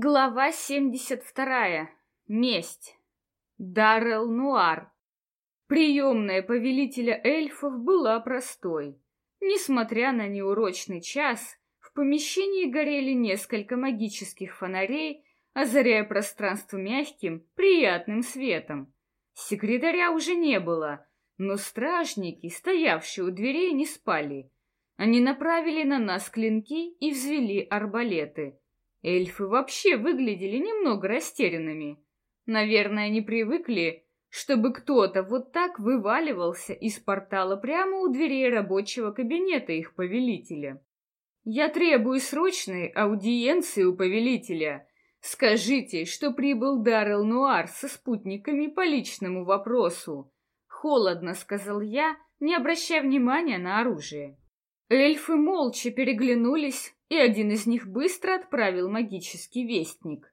Глава 72. Месть. Даррел Нуар. Приемная повелителя эльфов была простой. Несмотря на неурочный час, в помещении горели несколько магических фонарей, озаряя пространство мягким, приятным светом. Секретаря уже не было, но стражники, стоявшие у дверей, не спали. Они направили на нас клинки и взвели арбалеты — Эльфы вообще выглядели немного растерянными. Наверное, они привыкли, чтобы кто-то вот так вываливался из портала прямо у дверей рабочего кабинета их повелителя. Я требую срочной аудиенции у повелителя. Скажите, что прибыл Даррел Нуар со спутниками по личному вопросу. Холодно, сказал я, не обращая внимания на оружие. Эльфы молча переглянулись, и один из них быстро отправил магический вестник.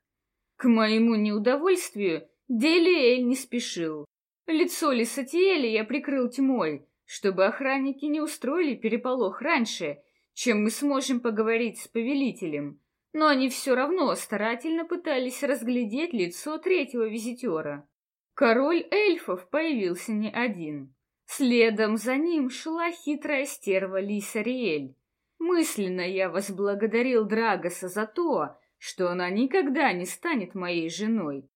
К моему неудовольствию Делиэль не спешил. Лицо Лисатиэля я прикрыл тьмой, чтобы охранники не устроили переполох раньше, чем мы сможем поговорить с повелителем. Но они все равно старательно пытались разглядеть лицо третьего визитера. Король эльфов появился не один. Следом за ним шла хитрая стерва Лисариэль. Мысленно я возблагодарил Драгоса за то, что она никогда не станет моей женой.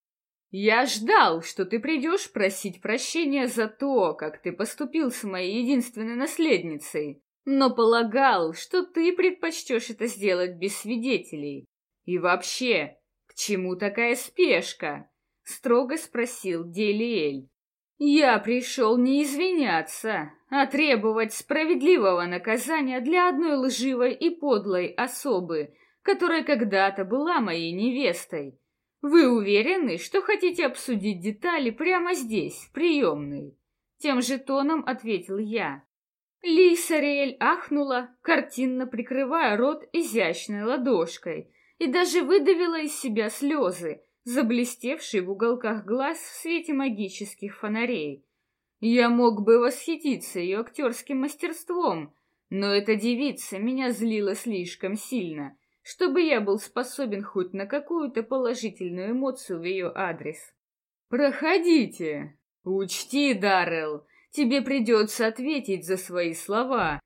Я ждал, что ты придешь просить прощения за то, как ты поступил с моей единственной наследницей, но полагал, что ты предпочтешь это сделать без свидетелей. И вообще, к чему такая спешка? Строго спросил Делиэль. Я пришел не извиняться, а требовать справедливого наказания для одной лживой и подлой особы, которая когда-то была моей невестой. Вы уверены, что хотите обсудить детали прямо здесь, в приемной? Тем же тоном ответил я. Лисариэль ахнула, картинно прикрывая рот изящной ладошкой, и даже выдавила из себя слезы, заблестевший в уголках глаз в свете магических фонарей. Я мог бы восхититься ее актерским мастерством, но эта девица меня злила слишком сильно, чтобы я был способен хоть на какую-то положительную эмоцию в ее адрес. «Проходите. Учти, Даррелл, тебе придется ответить за свои слова,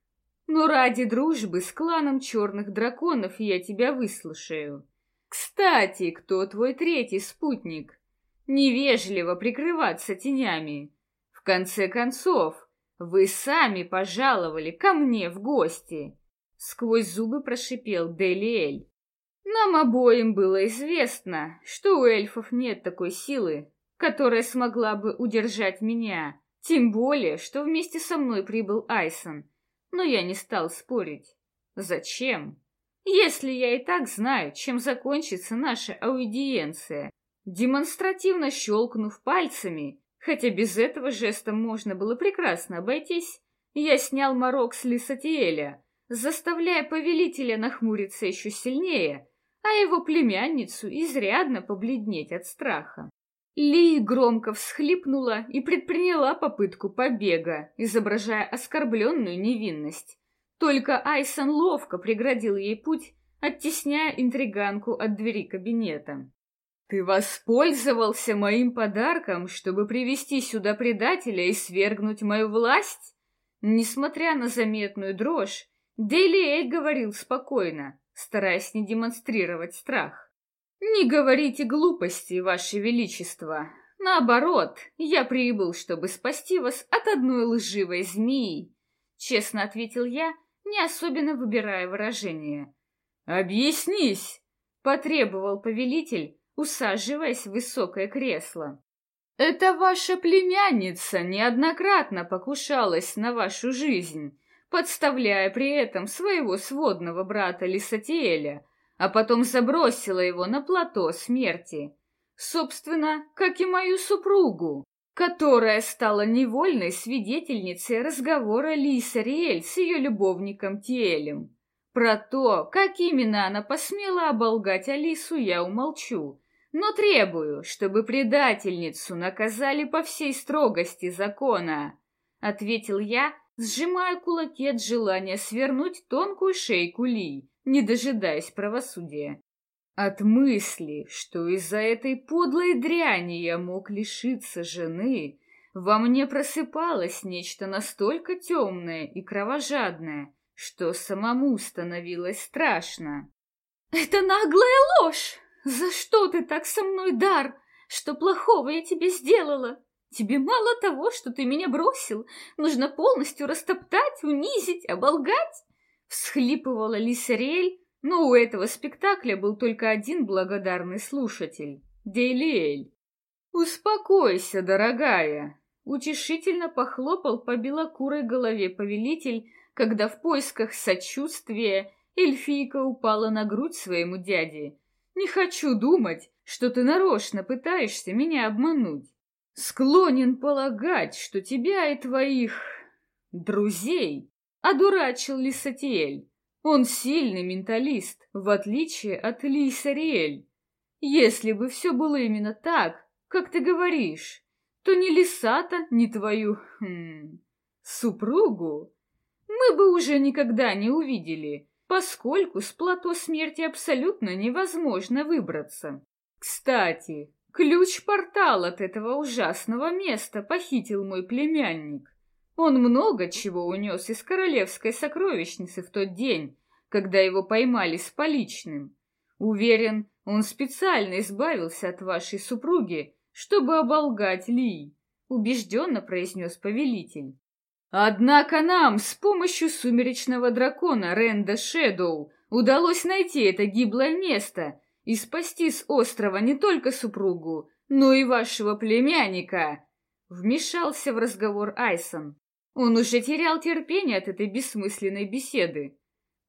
но ради дружбы с кланом черных драконов я тебя выслушаю. Кстати, кто твой третий спутник? Невежливо прикрываться тенями. В конце концов, вы сами пожаловали ко мне в гости. Сквозь зубы прошипел Делиэль. Нам обоим было известно, что у эльфов нет такой силы, которая смогла бы удержать меня, тем более, что вместе со мной прибыл Айсон. Но я не стал спорить. Зачем? Если я и так знаю, чем закончится наша аудиенция. Демонстративно щелкнув пальцами, хотя без этого жеста можно было прекрасно обойтись, я снял морок с Лисатиэля, заставляя повелителя нахмуриться еще сильнее, а его племянницу изрядно побледнеть от страха. Ли громко всхлипнула и предприняла попытку побега, изображая оскорбленную невинность. Только Айсон ловко преградил ей путь, оттесняя интриганку от двери кабинета. «Ты воспользовался моим подарком, чтобы привести сюда предателя и свергнуть мою власть?» Несмотря на заметную дрожь, Делиэль говорил спокойно, стараясь не демонстрировать страх. «Не говорите глупости, Ваше Величество. Наоборот, я прибыл, чтобы спасти вас от одной лживой змеи», — честно ответил я, не особенно выбирая выражение. «Объяснись!» — потребовал повелитель, усаживаясь в высокое кресло. «Это ваша племянница неоднократно покушалась на вашу жизнь, подставляя при этом своего сводного брата Лисатиэля, а потом забросила его на плато смерти. Собственно, как и мою супругу которая стала невольной свидетельницей разговора Лиса Риэль с ее любовником Тиэлем. Про то, как именно она посмела оболгать Алису, я умолчу, но требую, чтобы предательницу наказали по всей строгости закона, — ответил я, сжимая кулаки от желания свернуть тонкую шейку Ли, не дожидаясь правосудия. От мысли, что из-за этой подлой дряни я мог лишиться жены, во мне просыпалось нечто настолько темное и кровожадное, что самому становилось страшно. «Это наглая ложь! За что ты так со мной, Дар? Что плохого я тебе сделала? Тебе мало того, что ты меня бросил, нужно полностью растоптать, унизить, оболгать?» Всхлипывала Лисариэль, но у этого спектакля был только один благодарный слушатель — Дейлиэль. «Успокойся, дорогая!» — утешительно похлопал по белокурой голове повелитель, когда в поисках сочувствия эльфийка упала на грудь своему дяде. «Не хочу думать, что ты нарочно пытаешься меня обмануть. Склонен полагать, что тебя и твоих друзей одурачил Лисатиэль. Он сильный менталист, в отличие от Лисариэль. Если бы все было именно так, как ты говоришь, то ни Лисата, ни твою хм, супругу мы бы уже никогда не увидели, поскольку с плато смерти абсолютно невозможно выбраться. Кстати, ключ портал от этого ужасного места похитил мой племянник. Он много чего унес из королевской сокровищницы в тот день, когда его поймали с поличным. Уверен, он специально избавился от вашей супруги, чтобы оболгать Ли, убежденно произнес повелитель. Однако нам с помощью сумеречного дракона Ренда Шэдоу удалось найти это гиблое место и спасти с острова не только супругу, но и вашего племянника. Вмешался в разговор Айсон. Он уже терял терпение от этой бессмысленной беседы.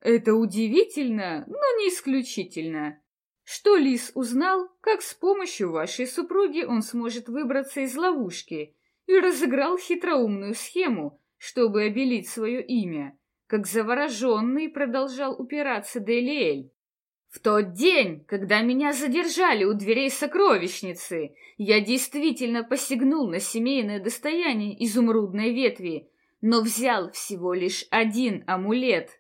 Это удивительно, но не исключительно. Что Лис узнал, как с помощью вашей супруги он сможет выбраться из ловушки и разыграл хитроумную схему, чтобы обелить свое имя, как завороженный продолжал упираться Делиэль. В тот день, когда меня задержали у дверей сокровищницы, я действительно посягнул на семейное достояние изумрудной ветви, но взял всего лишь один амулет.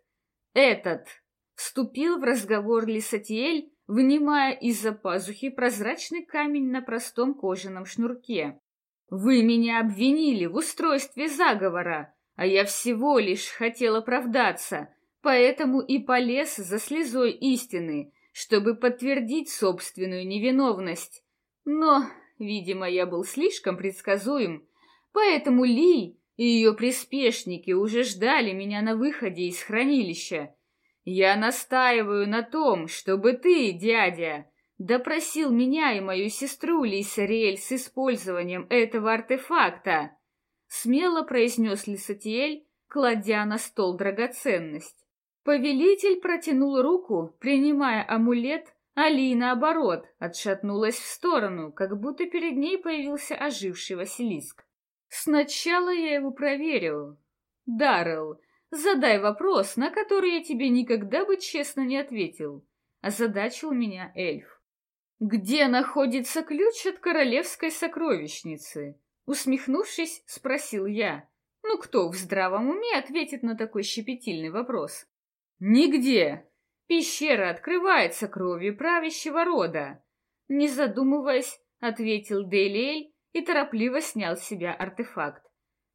Этот вступил в разговор Лисатиэль, вынимая из-за пазухи прозрачный камень на простом кожаном шнурке. «Вы меня обвинили в устройстве заговора, а я всего лишь хотел оправдаться, поэтому и полез за слезой истины, чтобы подтвердить собственную невиновность. Но, видимо, я был слишком предсказуем, поэтому Ли и ее приспешники уже ждали меня на выходе из хранилища. Я настаиваю на том, чтобы ты, дядя, допросил меня и мою сестру Лисариэль с использованием этого артефакта, смело произнес Лисатиэль, кладя на стол драгоценность. Повелитель протянул руку, принимая амулет, Али, наоборот, отшатнулась в сторону, как будто перед ней появился оживший Василиск. Сначала я его проверил. Даррелл, задай вопрос, на который я тебе никогда бы честно не ответил. Озадачил меня эльф. Где находится ключ от королевской сокровищницы? Усмехнувшись, спросил я. Ну кто в здравом уме ответит на такой щепетильный вопрос? Нигде. Пещера открывается кровью правящего рода. Не задумываясь, ответил Дейлей и торопливо снял с себя артефакт.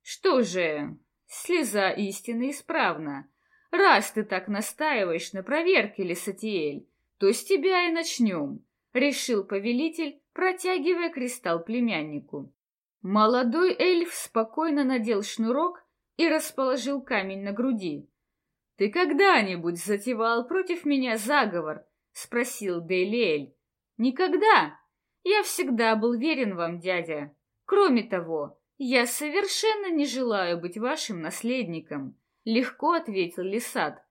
Что же, слеза истины исправна. Раз ты так настаиваешь на проверке, Лисатиэль, то с тебя и начнем, — решил повелитель, протягивая кристалл племяннику. Молодой эльф спокойно надел шнурок и расположил камень на груди. — Ты когда-нибудь затевал против меня заговор? — спросил Дейлиэль. — Никогда, я всегда был верен вам, дядя. Кроме того, я совершенно не желаю быть вашим наследником, легко ответил Лисат.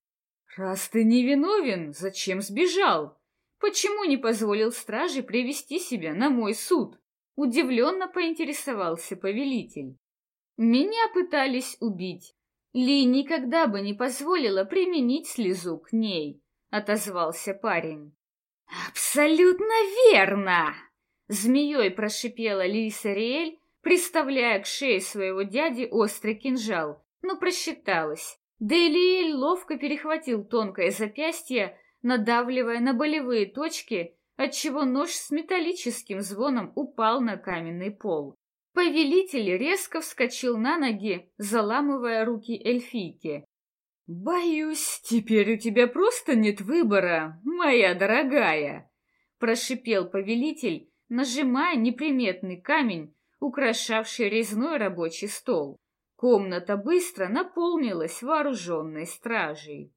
Раз ты не виновен, зачем сбежал? Почему не позволил страже привести себя на мой суд? Удивленно поинтересовался повелитель. Меня пытались убить. Ли никогда бы не позволила применить слезу к ней, отозвался парень. Абсолютно верно! Змеей прошипела Лиса Риэль, приставляя к шее своего дяди острый кинжал, но просчиталась. Дейлиэль ловко перехватил тонкое запястье, надавливая на болевые точки, отчего нож с металлическим звоном упал на каменный пол. Повелитель резко вскочил на ноги, заламывая руки эльфийки. «Боюсь, теперь у тебя просто нет выбора, моя дорогая!» Прошипел повелитель, нажимая неприметный камень, украшавший резной рабочий стол. Комната быстро наполнилась вооруженной стражей.